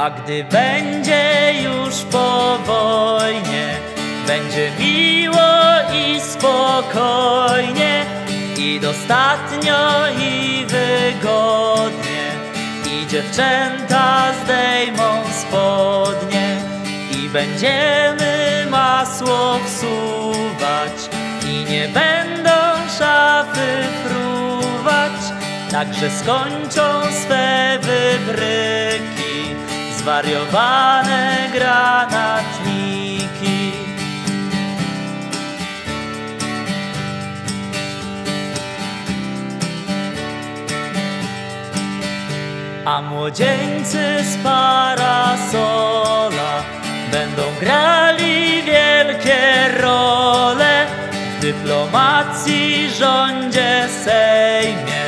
A gdy będzie już po wojnie, będzie miło i spokojnie, i dostatnio i wygodnie, i dziewczęta zdejmą spodnie, i będziemy masło wsuwać, i nie będą szafy fruwać, także skończą swe wybryki, zwariowane granatniki. A młodzieńcy z parasola będą grali wielkie role w dyplomacji, rządzie, sejmie.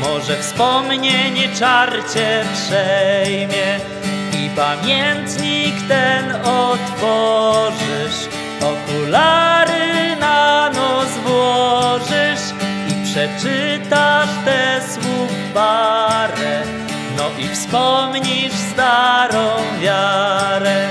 Może wspomnienie czarcie przejmie i pamiętnik ten otworzysz, okulary na nos włożysz i przeczytasz te słów parę, no i wspomnisz starą wiarę.